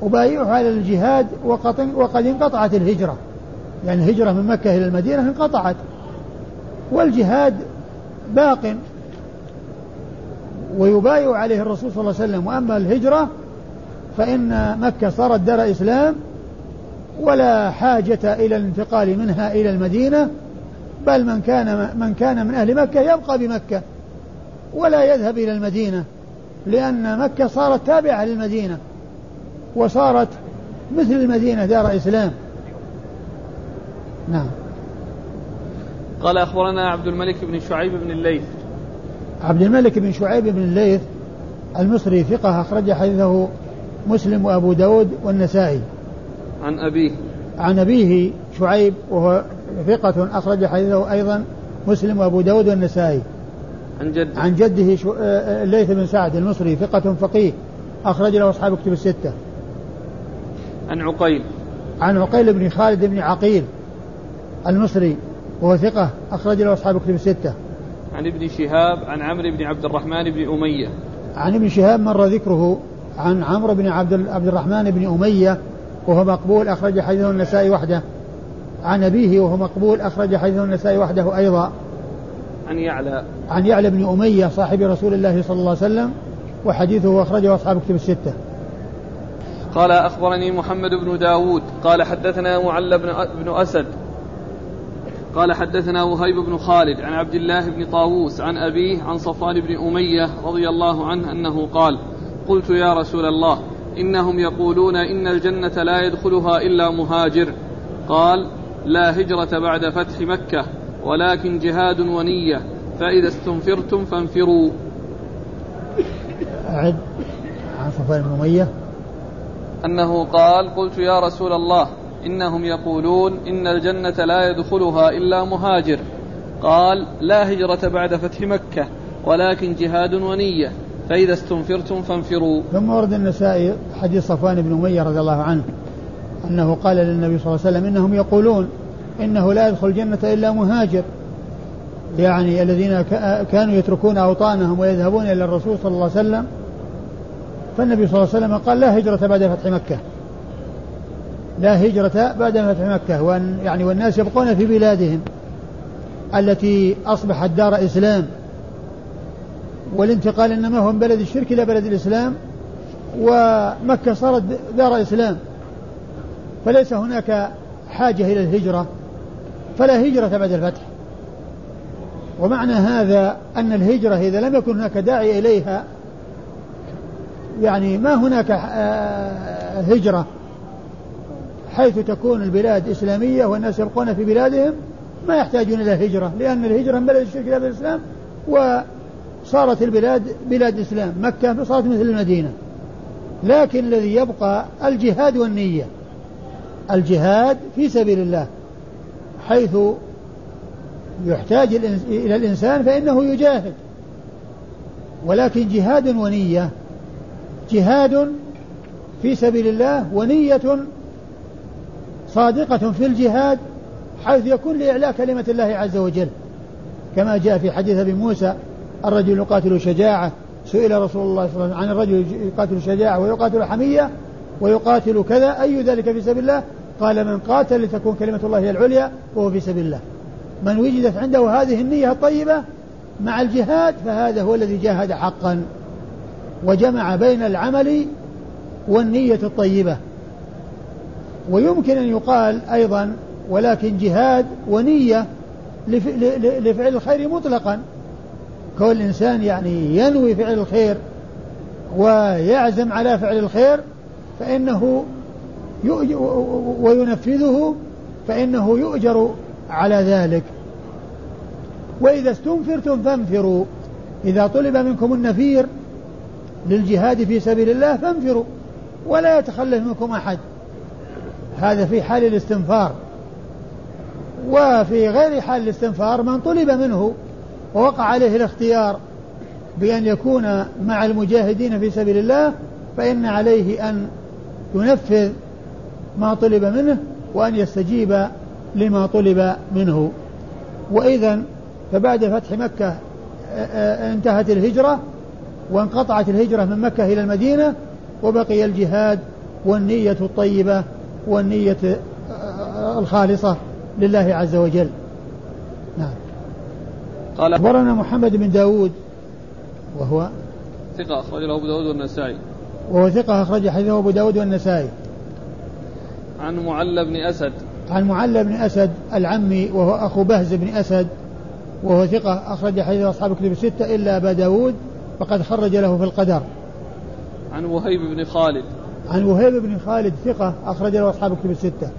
Speaker 2: أبايعه على الجهاد وقد, وقد انقطعت الهجرة. يعني الهجرة من مكة إلى المدينة انقطعت والجهاد باق ويبايع عليه الرسول صلى الله عليه وسلم. وأما الهجرة فإن مكة صارت دار إسلام ولا حاجة إلى الانتقال منها إلى المدينة بل من كان من كان من أهل مكة يبقى بمكة ولا يذهب إلى المدينة لأن مكة صارت تابعة للمدينة وصارت مثل المدينة دار إسلام. نعم.
Speaker 1: قال أخبرنا عبد الملك بن شعيب بن الليث.
Speaker 2: عبد الملك بن شعيب بن الليث المصري ثقة أخرج حديثه مسلم وأبو داود والنسائي.
Speaker 1: عن أبيه.
Speaker 2: عن أبيه شعيب وهو ثقة أخرج حديثه أيضا مسلم وأبو داود والنسائي.
Speaker 1: عن جده.
Speaker 2: عن جده شو... آه، الليث بن سعد المصري ثقة فقيه أخرج له أصحاب كتب الستة.
Speaker 1: عن عقيل.
Speaker 2: عن عقيل بن خالد بن عقيل المصري وهو ثقة أخرج له أصحاب كتب الستة.
Speaker 1: عن ابن شهاب عن عمرو بن عبد الرحمن بن أمية.
Speaker 2: عن ابن شهاب مر ذكره عن عمرو بن عبد عبد الرحمن بن أمية وهو مقبول أخرج حديثه النسائي وحده. عن أبيه وهو مقبول أخرج حديثه النسائي وحده أيضا.
Speaker 1: عن يعلى.
Speaker 2: عن يعلى بن أمية صاحب رسول الله صلى الله عليه وسلم وحديثه أخرجه أصحاب كتب الستة.
Speaker 1: قال أخبرني محمد بن داود قال حدثنا معل بن, بن أسد قال حدثنا وهيب بن خالد عن عبد الله بن طاووس عن أبيه عن صفوان بن أمية رضي الله عنه أنه قال قلت يا رسول الله إنهم يقولون إن الجنة لا يدخلها إلا مهاجر. قال لا هجرة بعد فتح مكة ولكن جهاد ونية فإذا استنفرتم فانفروا.
Speaker 2: أعد. عن صفوان بن أمية.
Speaker 1: أنه قال قلت يا رسول الله إنهم يقولون إن الجنة لا يدخلها إلا مهاجر. قال لا هجرة بعد فتح مكة ولكن جهاد ونية. فإذا استنفرتم فانفروا.
Speaker 2: ثم ورد النسائي حديث صفوان بن أمية رضي الله عنه أنه قال للنبي صلى الله عليه وسلم إنهم يقولون إنه لا يدخل الجنة إلا مهاجر. يعني الذين كانوا يتركون أوطانهم ويذهبون إلى الرسول صلى الله عليه وسلم. فالنبي صلى الله عليه وسلم قال لا هجرة بعد فتح مكة. لا هجرة بعد فتح مكة وأن يعني والناس يبقون في بلادهم التي أصبحت دار إسلام. والانتقال إنما هو من بلد الشرك إلى بلد الإسلام ومكة صارت دار إسلام. فليس هناك حاجة إلى الهجرة فلا هجرة بعد الفتح. ومعنى هذا أن الهجرة إذا لم يكن هناك داعي إليها يعني ما هناك آه، هجرة. حيث تكون البلاد إسلامية والناس يبقون في بلادهم ما يحتاجون إلى هجرة لأن الهجرة من بلد الشرك إلى بلد الإسلام وصارت البلاد بلاد إسلام مكة صارت مثل المدينة. لكن الذي يبقى الجهاد والنية. الجهاد في سبيل الله حيث يحتاج إلى الإنسان فإنه يجاهد. ولكن جهاد ونية جهاد في سبيل الله ونية صادقة في الجهاد حيث يكون لإعلاء كلمة الله عز وجل. كما جاء في حديث أبي موسى الرجل يقاتل شجاعة سئل رسول الله صلى الله عليه وسلم عن الرجل يقاتل شجاعة ويقاتل حمية ويقاتل كذا أي ذلك في سبيل الله؟ قال من قاتل لتكون كلمة الله هي العليا وهو في سبيل الله. من وجدت عنده هذه النية الطيبة مع الجهاد فهذا هو الذي جاهد حقا. وجمع بين العمل والنية الطيبة. ويمكن أن يقال أيضا ولكن جهاد ونية لفعل الخير مطلقا. كون الإنسان يعني ينوي فعل الخير ويعزم على فعل الخير فإنه وينفذه فإنه يؤجر على ذلك. وإذا استنفرتم فانفروا. إذا طلب منكم النفير للجهاد في سبيل الله فانفروا ولا يتخلف منكم أحد. هذا في حال الاستنفار. وفي غير حال الاستنفار من طلب منه ووقع عليه الاختيار بأن يكون مع المجاهدين في سبيل الله فإن عليه أن ينفذ ما طلب منه وأن يستجيب لما طلب منه. وإذا فبعد فتح مكة انتهت الهجرة وانقطعت الهجرة من مكة إلى المدينة وبقي الجهاد والنية الطيبة والنية الخالصة لله عز وجل. نعم. قال أخبرنا محمد بن داود وهو
Speaker 1: ثقة أخرجه أبو داود والنسائي.
Speaker 2: وهو ثقة أخرج حديثه أبو داود والنسائي.
Speaker 1: عن معلى بن أسد.
Speaker 2: عن معلى بن أسد العمي وهو أخو بهز بن أسد وهو ثقة أخرج حديث أصحاب الكتب الستة إلا أبا داود فقد خرج له في القدر.
Speaker 1: عن وهيب بن خالد.
Speaker 2: عن وهيب بن خالد ثقة أخرج له أصحاب الكتب الستة.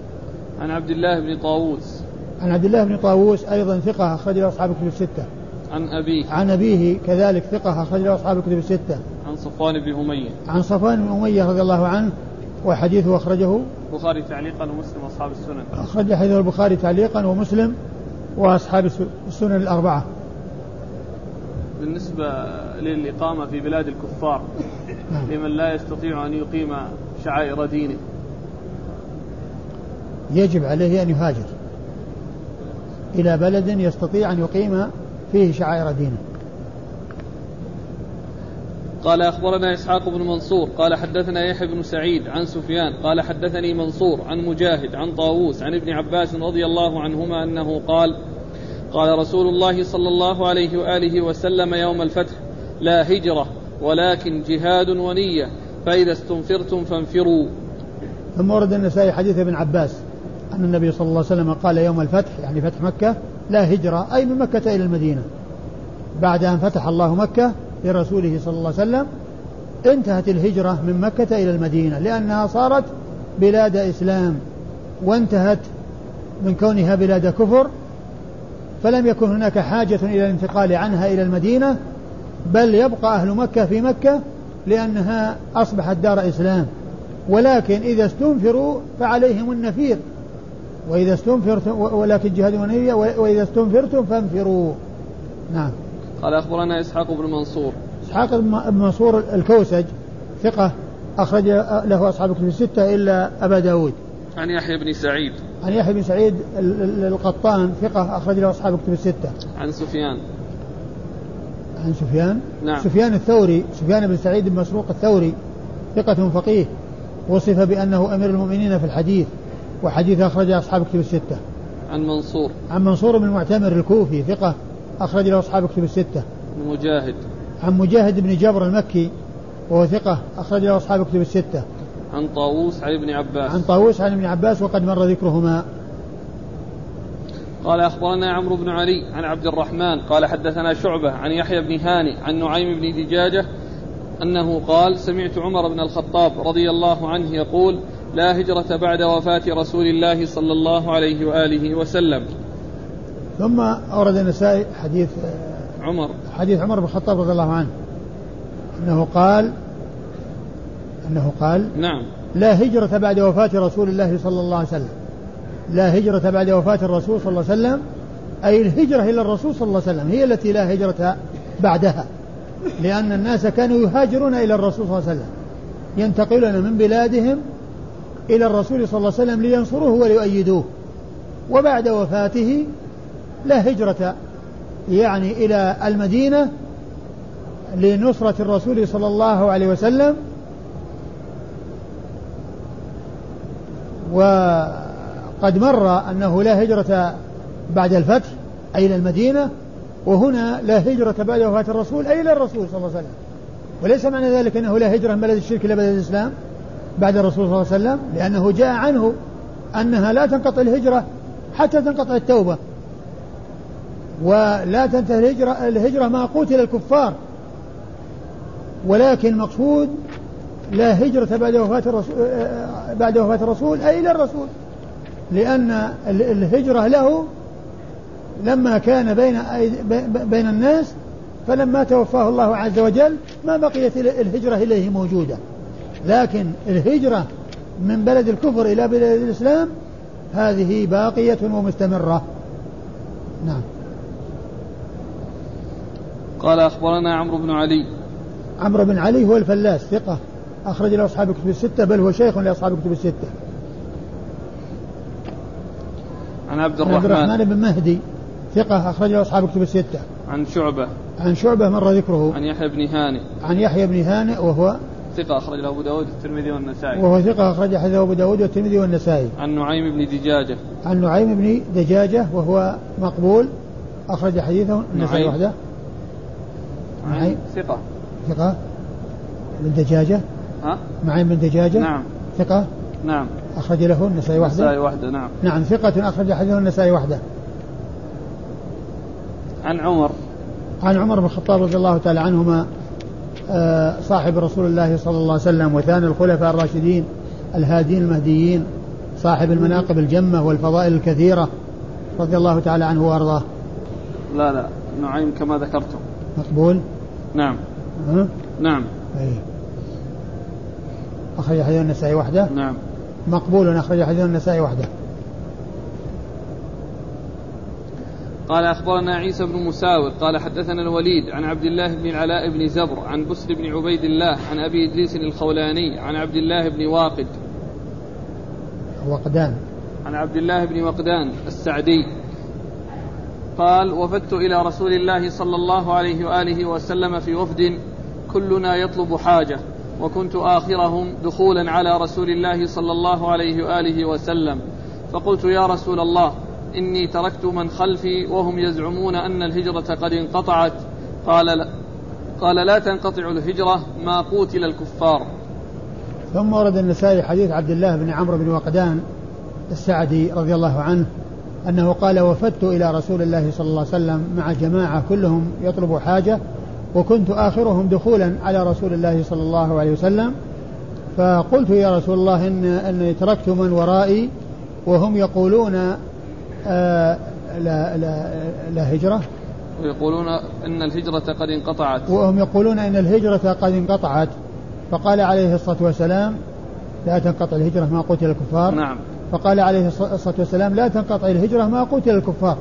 Speaker 1: عن عبد الله بن طاووس.
Speaker 2: عن عبد الله بن طاووس أيضا ثقة أخرج له أصحاب الكتب الستة.
Speaker 1: عن أبيه.
Speaker 2: عن أبيه كذلك ثقة أخرج له أصحاب الكتب الستة.
Speaker 1: عن صفوان بن أمية.
Speaker 2: عن صفوان بن أمية رضي الله عنه وحديثه أخرجه.
Speaker 1: البخاري تعليقا ومسلم أصحاب السنن.
Speaker 2: أخرج حديث البخاري تعليقا ومسلم وأصحاب السنن الأربعة.
Speaker 1: بالنسبة للإقامة في بلاد الكفار. لمن لا يستطيع أن يقيم شعائر دينه
Speaker 2: يجب عليه أن يهاجر إلى بلد يستطيع أن يقيم فيه شعائر دينه
Speaker 1: قال أخبرنا إسحاق بن منصور قال حدثنا يحيى بن سعيد عن سفيان قال حدثني منصور عن مجاهد عن طاووس عن ابن عباس رضي الله عنهما أنه قال قال رسول الله صلى الله عليه وآله وسلم يوم الفتح لا هجرة ولكن جهاد ونية فإذا استنفرتم فانفروا.
Speaker 2: ثم ورد النسائي حديث ابن عباس أن النبي صلى الله عليه وسلم قال يوم الفتح يعني فتح مكة لا هجرة أي من مكة إلى المدينة. بعد أن فتح الله مكة لرسوله صلى الله عليه وسلم انتهت الهجرة من مكة إلى المدينة لأنها صارت بلاد إسلام وانتهت من كونها بلاد كفر فلم يكن هناك حاجة إلى الانتقال عنها إلى المدينة بل يبقى أهل مكة في مكة لأنها أصبحت دار إسلام. ولكن إذا استنفروا فعليهم النفير. وإذا استنفرتم ولكن جهاد ونية وإذا استنفرتم فانفروا. نعم.
Speaker 1: قال أخبرنا إسحاق بن منصور.
Speaker 2: إسحاق بن منصور الكوسج ثقة أخرج له أصحاب الكتب الستة إلا أبا داود.
Speaker 1: عن يحيى بن سعيد.
Speaker 2: عن يحيى بن سعيد القطان ثقة أخرج له أصحاب الكتب الستة.
Speaker 1: عن سفيان.
Speaker 2: عن سفيان؟
Speaker 1: نعم.
Speaker 2: سفيان الثوري سفيان بن سعيد بن مسروق الثوري ثقة فقيه وصف بأنه أمير المؤمنين في الحديث وحديث أخرج أصحاب الكتب الستة.
Speaker 1: عن منصور.
Speaker 2: عن منصور بن المعتمر الكوفي ثقة أخرج له أصحاب الكتب الستة.
Speaker 1: مجاهد.
Speaker 2: عن مجاهد بن جبر المكي وهو ثقة أخرج له أصحاب الكتب الستة.
Speaker 1: عن طاووس عن ابن عباس.
Speaker 2: عن طاووس عن ابن عباس وقد مر ذكرهما.
Speaker 1: قال أخبرنا عمرو بن علي عن عبد الرحمن قال حدثنا شعبة عن يحيى بن هاني عن نعيم بن دجاجة أنه قال سمعت عمر بن الخطاب رضي الله عنه يقول لا هجرة بعد وفاة رسول الله صلى الله عليه وآله وسلم.
Speaker 2: ثم أورد النسائي حديث
Speaker 1: عمر.
Speaker 2: حديث عمر بن الخطاب رضي الله عنه أنه قال أنه قال
Speaker 1: نعم.
Speaker 2: لا هجرة بعد وفاة رسول الله صلى الله عليه وسلم. لا هجرة بعد وفاة الرسول صلى الله عليه وسلم أي الهجرة إلى الرسول صلى الله عليه وسلم هي التي لا هجرة بعدها. لأن الناس كانوا يهاجرون إلى الرسول صلى الله عليه وسلم ينتقلون من بلادهم إلى الرسول صلى الله عليه وسلم لينصروه وليؤيدوه. وبعد وفاته لا هجرة يعني إلى المدينة لنصرة الرسول صلى الله عليه وسلم وقد مر أنه لا هجرة بعد الفتح أي إلى المدينة وهنا لا هجرة بعد وفاة الرسول أي إلى الرسول صلى الله عليه وسلم. وليس معنى ذلك أنه لا هجرة من بلد الشرك إلى بلد الإسلام بعد الرسول صلى الله عليه وسلم لأنه جاء عنه أنها لا تنقطع الهجرة حتى تنقطع التوبة. ولا تنتهي الهجرة, الهجرة ما قتل الكفار. ولكن مقصود لا هجرة بعد وفاة الرسول بعد وفاة الرسول أي إلى الرسول. لأن الهجرة له لما كان بين بين الناس فلما توفاه الله عز وجل ما بقيت الهجرة إليه موجودة. لكن الهجرة من بلد الكفر إلى بلد الإسلام هذه باقية ومستمرة. نعم.
Speaker 1: قال أخبرنا عمرو بن علي.
Speaker 2: عمرو بن علي هو الفلاس ثقة. أخرج له أصحاب الكتب الستة بل هو شيخ لأصحاب الكتب الستة.
Speaker 1: عن عبد الرحمن,
Speaker 2: عبد الرحمن بن مهدي ثقة أخرج له أصحاب الكتب الستة.
Speaker 1: عن شعبة.
Speaker 2: عن شعبة مر ذكره.
Speaker 1: عن يحيى بن هانئ.
Speaker 2: عن يحيى بن هانئ وهو
Speaker 1: ثقة أخرج له أبو داود والترمذي والنسائي.
Speaker 2: وهو ثقة أخرج حديثه أبو داود والترمذي والنسائي.
Speaker 1: عن نعيم بن دجاجة.
Speaker 2: عن نعيم بن دجاجة وهو مقبول أخرج حديثه النسائي وحده
Speaker 1: نعيم. ثقة.
Speaker 2: ثقة. بن دجاجة.
Speaker 1: ها؟
Speaker 2: نعيم بن دجاجة؟
Speaker 1: نعم.
Speaker 2: ثقة؟
Speaker 1: نعم.
Speaker 2: أخرج له النسائي وحده؟
Speaker 1: النسائي وحده نعم.
Speaker 2: نعم ثقة أخرج حديثه النسائي وحده.
Speaker 1: عن عمر.
Speaker 2: عن عمر بن الخطاب رضي الله تعالى عنهما آه، صاحب رسول الله صلى الله عليه وسلم وثاني الخلفاء الراشدين الهادين المهديين صاحب المناقب الجمة والفضائل الكثيرة رضي الله تعالى عنه وأرضاه.
Speaker 1: لا لا نعيم كما ذكرتم.
Speaker 2: مقبول؟
Speaker 1: نعم.
Speaker 2: ها؟
Speaker 1: نعم.
Speaker 2: أي. أخرج حديث النسائي وحده؟
Speaker 1: نعم.
Speaker 2: مقبول أخرج حديث النسائي وحده.
Speaker 1: قال أخبرنا عيسى بن مساور قال حدثنا الوليد عن عبد الله بن العلاء بن زبر عن بسر بن عبيد الله عن أبي إدريس الخولاني عن عبد الله بن واقد.
Speaker 2: وقدان.
Speaker 1: عن عبد الله بن وقدان السعدي. قال وفدت إلى رسول الله صلى الله عليه وآله وسلم في وفد كلنا يطلب حاجة. وكنت آخرهم دخولا على رسول الله صلى الله عليه وآله وسلم. فقلت يا رسول الله إني تركت من خلفي وهم يزعمون أن الهجرة قد انقطعت. قال لا قال لا تنقطع الهجرة ما قوتل الكفار.
Speaker 2: ثم ورد النسائي حديث عبد الله بن عمرو بن وقدان السعدي رضي الله عنه أنه قال وفدت إلى رسول الله صلى الله عليه وسلم مع جماعة كلهم يطلب حاجة وكنت آخرهم دخولا على رسول الله صلى الله عليه وسلم فقلت يا رسول الله إن أني تركت من ورائي وهم يقولون آه لا لا لا هجرة.
Speaker 1: ويقولون أن الهجرة قد انقطعت.
Speaker 2: وهم يقولون أن الهجرة قد انقطعت. فقال عليه الصلاة والسلام لا تنقطع الهجرة ما قتل الكفار.
Speaker 1: نعم.
Speaker 2: فقال عليه الصلاة والسلام لا تنقطع الهجرة ما قتل الكفار.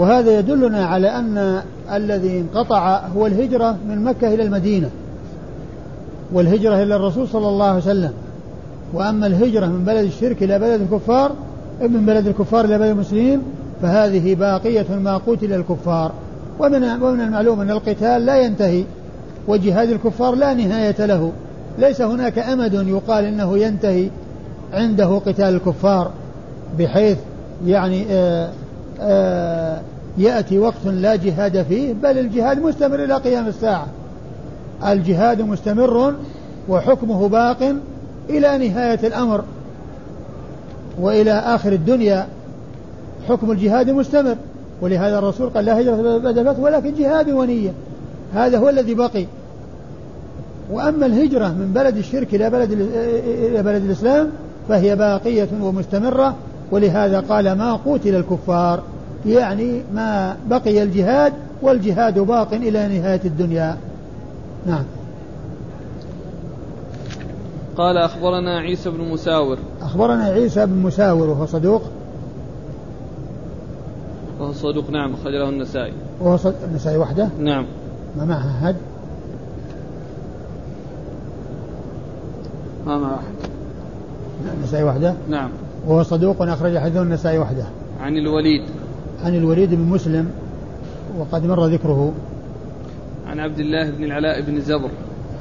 Speaker 2: وهذا يدلنا على أن الذي انقطع هو الهجرة من مكة إلى المدينة والهجرة إلى الرسول صلى الله عليه وسلم. وأما الهجرة من بلد الشرك إلى بلد الكفار من بلد الكفار إلى بلد المسلمين فهذه باقية ما قتل الكفار. ومن ومن المعلوم أن القتال لا ينتهي وجهاد الكفار لا نهاية له. ليس هناك أمد يقال إنه ينتهي عنده قتال الكفار بحيث يعني آآ آه، آآ آه، يأتي وقت لا جهاد فيه بل الجهاد مستمر إلى قيام الساعة. الجهاد مستمر وحكمه باق إلى نهاية الأمر وإلى آخر الدنيا. حكم الجهاد مستمر ولهذا الرسول قال لا هجرة بعد الفتح ولكن جهاد ونية. هذا هو الذي بقي. وأما الهجرة من بلد الشرك إلى بلد إلى بلد الإسلام فهي باقية ومستمرة. ولهذا قال ما قتل الكفار. يعني ما بقي الجهاد والجهاد باق إلى نهاية الدنيا. نعم.
Speaker 1: قال أخبرنا عيسى بن مساور.
Speaker 2: أخبرنا عيسى بن مساور وهو صدوق.
Speaker 1: وهو صدوق نعم أخرج له النسائي.
Speaker 2: وهو النسائي وحده؟
Speaker 1: نعم.
Speaker 2: ما معه أحد؟
Speaker 1: ما معه أحد.
Speaker 2: النسائي وحده؟
Speaker 1: نعم.
Speaker 2: وهو صدوق أخرج حديثه النسائي وحده.
Speaker 1: عن الوليد.
Speaker 2: عن الوليد بن مسلم وقد مر ذكره.
Speaker 1: عن عبد الله بن العلاء بن زبر.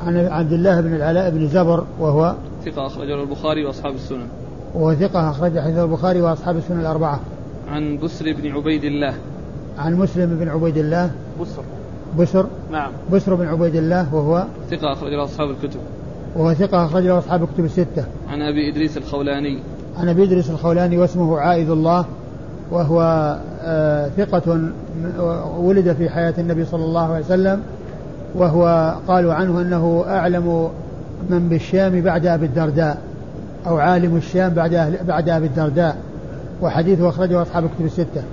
Speaker 2: عن عبد الله بن العلاء بن زبر وهو
Speaker 1: ثقة أخرجه البخاري وأصحاب السنن.
Speaker 2: وهو ثقة أخرج حديث البخاري وأصحاب السنن الأربعة.
Speaker 1: عن بسر بن عبيد الله.
Speaker 2: عن مسلم بن عبيد الله.
Speaker 1: بسر.
Speaker 2: بسر.
Speaker 1: نعم.
Speaker 2: بسر بن عبيد الله وهو
Speaker 1: ثقة أخرج له أصحاب الكتب.
Speaker 2: وهو ثقة أخرج له أصحاب الكتب الستة.
Speaker 1: عن أبي إدريس الخولاني.
Speaker 2: عن أبي إدريس الخولاني واسمه عائد الله وهو ثقة م- ولد في حياة النبي صلى الله عليه وسلم وهو قالوا عنه أنه أعلم من بالشام بعد أبي الدرداء أو عالم الشام بعد أهل بعد أبي الدرداء وحديثه أخرجه أصحاب الكتب الستة.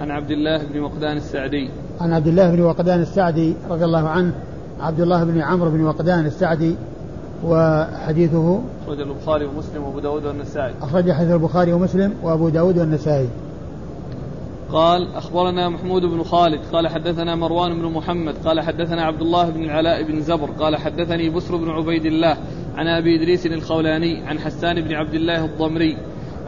Speaker 1: عن عبد الله بن مقدان السعدي.
Speaker 2: عن عبد الله بن وقدان السعدي رضي الله عنه عبد الله بن عمرو بن وقدان السعدي وحديثه
Speaker 1: أخرج البخاري ومسلم وأبو داود والنسائي.
Speaker 2: أخرج حديث البخاري ومسلم وأبو داود والنسائي.
Speaker 1: قال أخبرنا محمود بن خالد قال حدثنا مروان بن محمد قال حدثنا عبد الله بن العلاء بن زبر قال حدثني بسر بن عبيد الله عن أبي إدريس الخولاني عن حسان بن عبد الله الضمري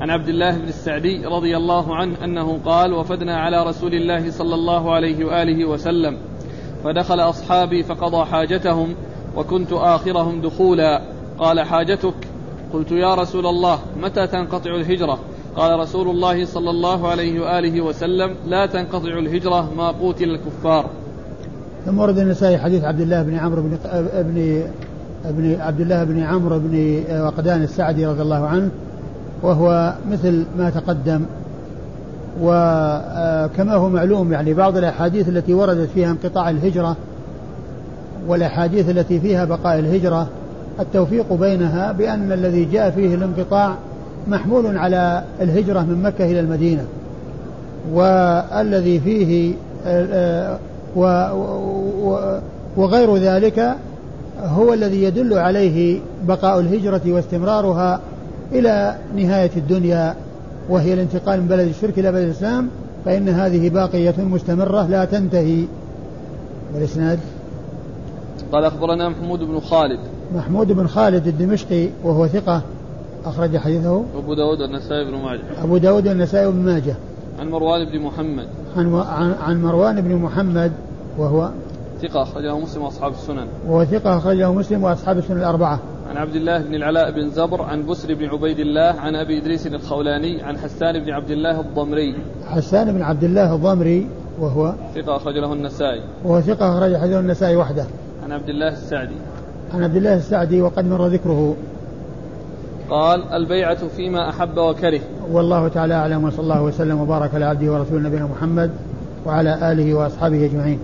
Speaker 1: عن عبد الله بن السعدي رضي الله عنه أنه قال وفدنا على رسول الله صلى الله عليه وآله وسلم فدخل أصحابي فقضى حاجتهم وكنت آخرهم دخولا. قال حاجتك؟ قلت يا رسول الله متى تنقطع الهجرة؟ قال رسول الله صلى الله عليه وآله وسلم لا تنقطع الهجرة ما قوتل الكفار.
Speaker 2: ثم ورد النسائي حديث عبد الله بن عمرو بن ابن ابن عبد الله بن عمرو بن وقدان السعدي رضي الله عنه وهو مثل ما تقدم. وكما هو معلوم يعني بعض الأحاديث التي وردت فيها انقطاع الهجرة والأحاديث التي فيها بقاء الهجرة التوفيق بينها بأن الذي جاء فيه الانقطاع محمول على الهجرة من مكة إلى المدينة. والذي فيه و وغير ذلك هو الذي يدل عليه بقاء الهجرة واستمرارها إلى نهاية الدنيا وهي الانتقال من بلد الشرك إلى بلد الإسلام فإن هذه باقية مستمرة لا تنتهي. والإسناد؟
Speaker 1: قال أخبرنا محمود بن خالد.
Speaker 2: محمود بن خالد الدمشقي وهو ثقة. أخرج حديثه
Speaker 1: أبو داود النسائي بن ماجه.
Speaker 2: أبو داود والنسائي بن ماجه.
Speaker 1: عن مروان بن محمد.
Speaker 2: عن عن- عن مروان بن محمد وهو
Speaker 1: ثقة أخرجه مسلم وأصحاب السنن.
Speaker 2: وهو ثقة أخرجه مسلم وأصحاب السنن الأربعة.
Speaker 1: عن عبد الله بن العلاء بن زبر عن بسر بن عبيد الله عن أبي إدريس الخولاني عن حسان بن عبد الله الضمري.
Speaker 2: حسان بن عبد الله الضمري وهو
Speaker 1: ثقة أخرج له النسائي.
Speaker 2: وهو ثقة أخرج حديث النسائي وحده.
Speaker 1: عن عبد الله السعدي.
Speaker 2: عن عبد الله السعدي وقد مر ذكره.
Speaker 1: قال البيعة فيما أحب وكره.
Speaker 2: والله تعالى أعلم وصلى الله وسلم وبارك على عبده ورسوله نبينا محمد وعلى آله وأصحابه أجمعين.